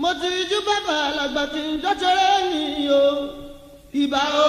mo ti jú bàbá àlàgbà kí n dọ́tẹ́rẹ́ nìyí o o ìbà o.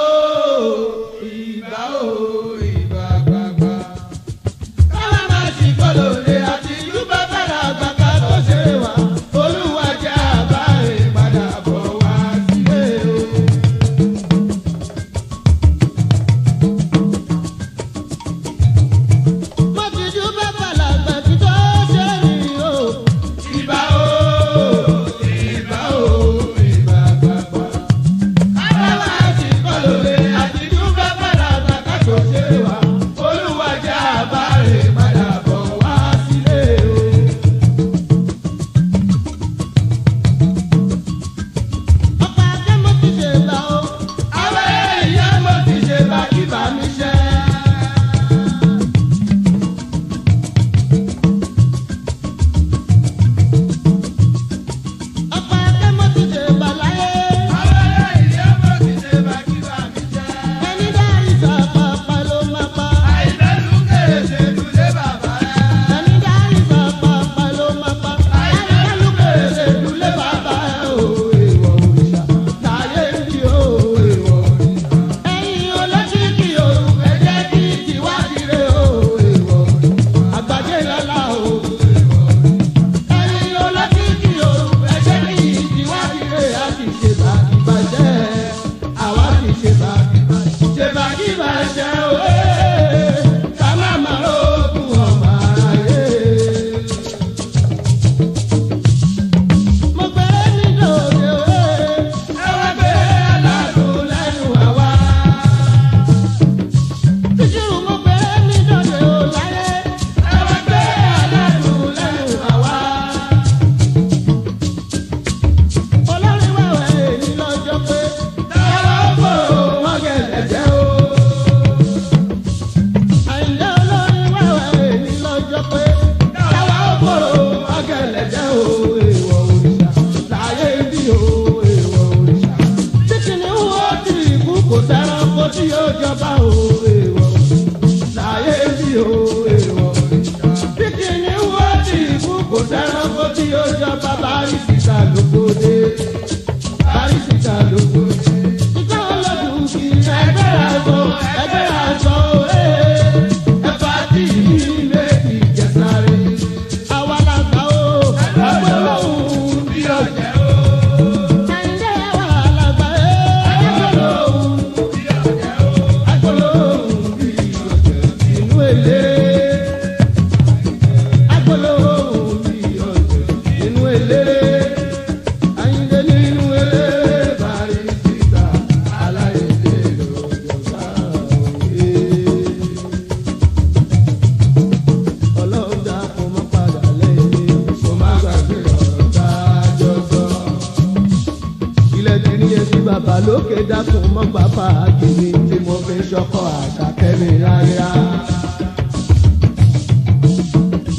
bàbá lókè dákun mọ́ bàbá àgbèmí tí mo fi ṣọkọ àṣàkẹ́mi rárá.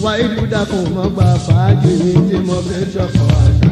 wáyé dákun mọ́ bàbá àgbèmí tí mo fi ṣọkọ àṣàkẹ́mi rárá.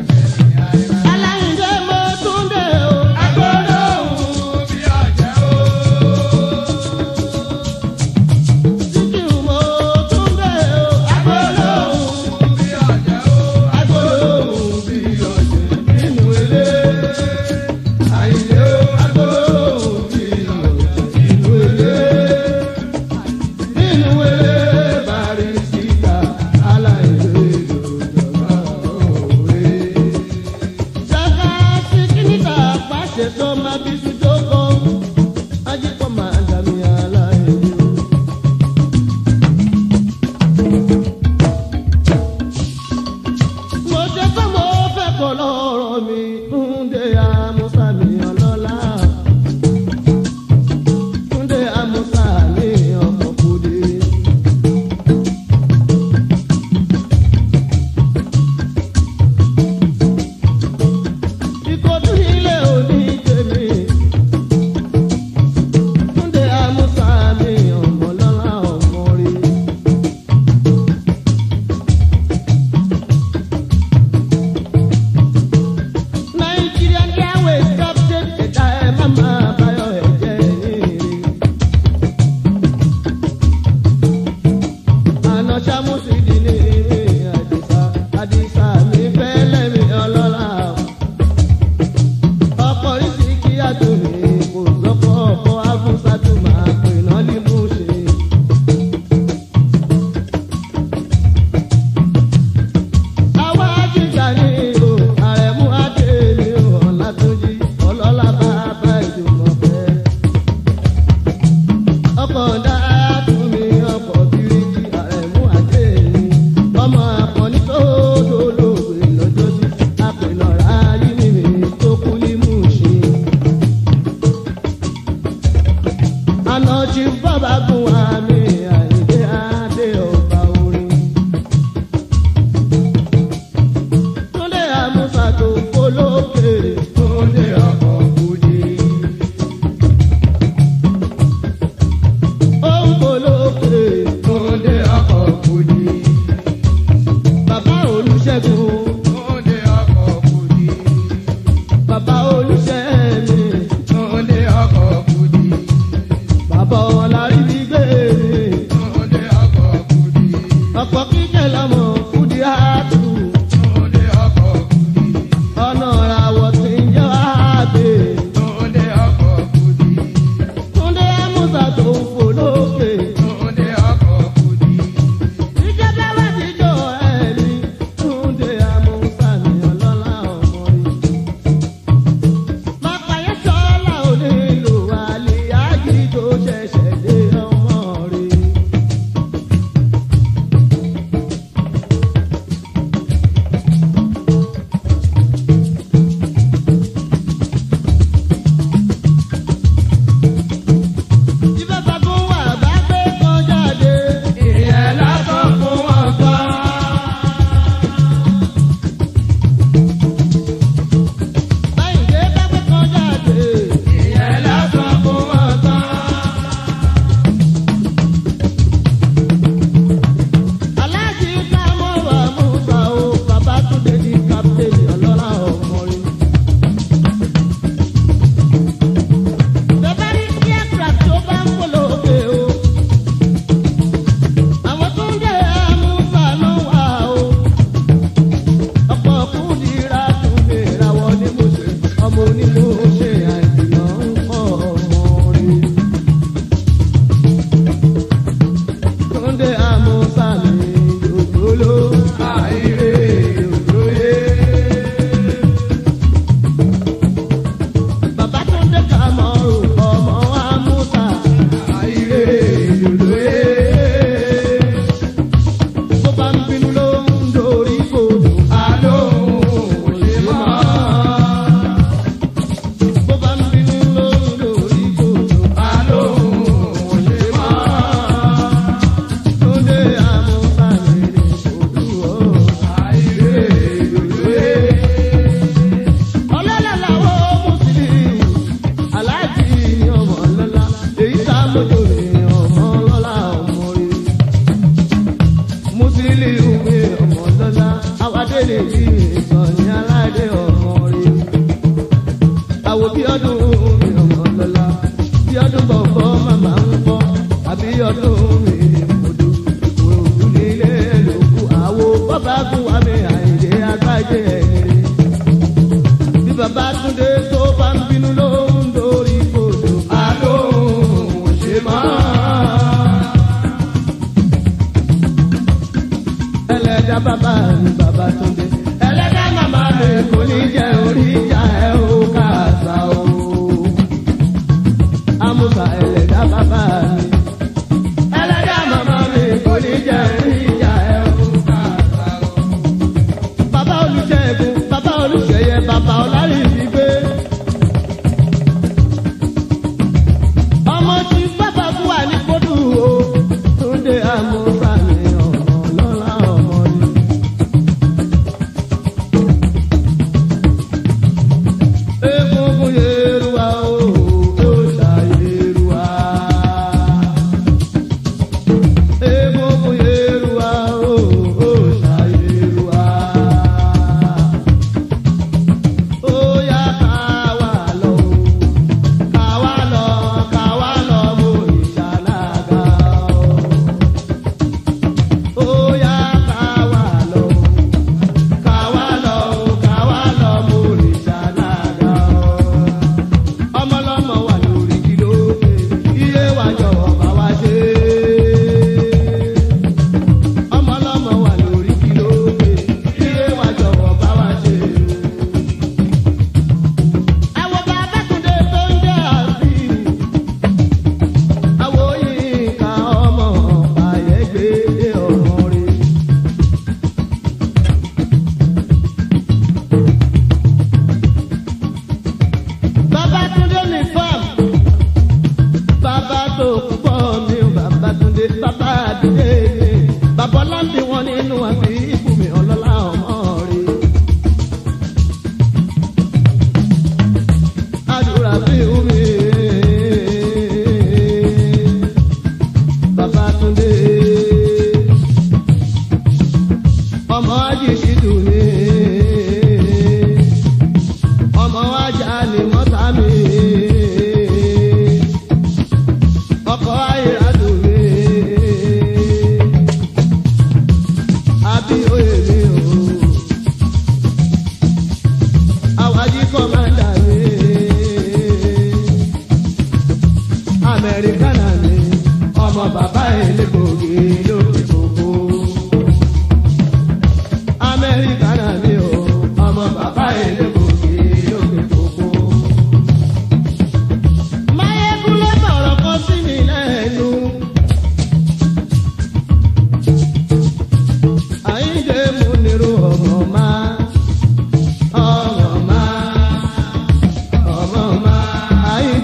não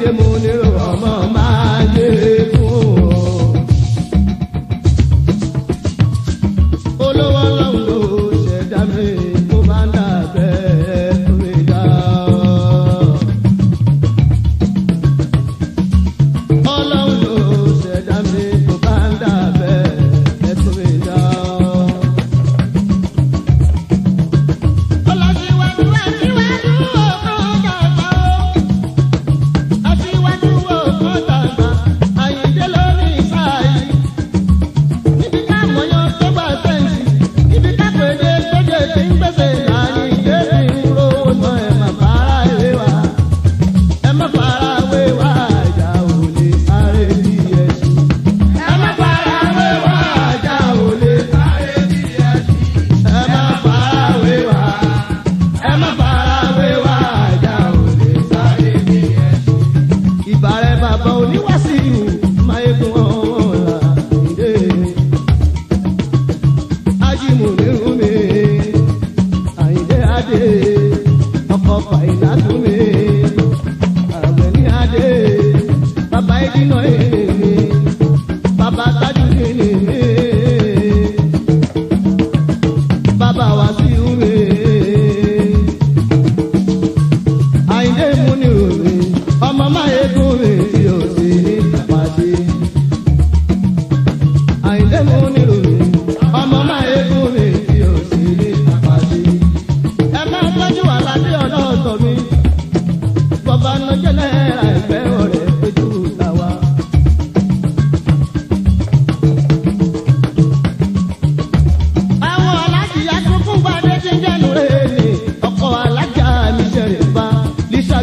mone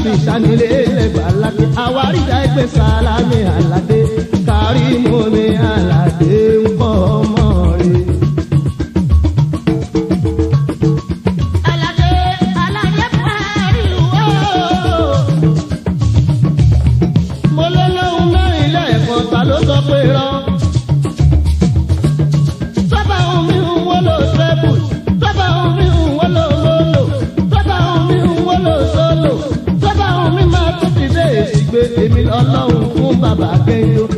mi sanile lẹgbẹ alade awarija ẹgbẹ salami alade karimu alade nkọ ọmọ. bàbá gbé yó.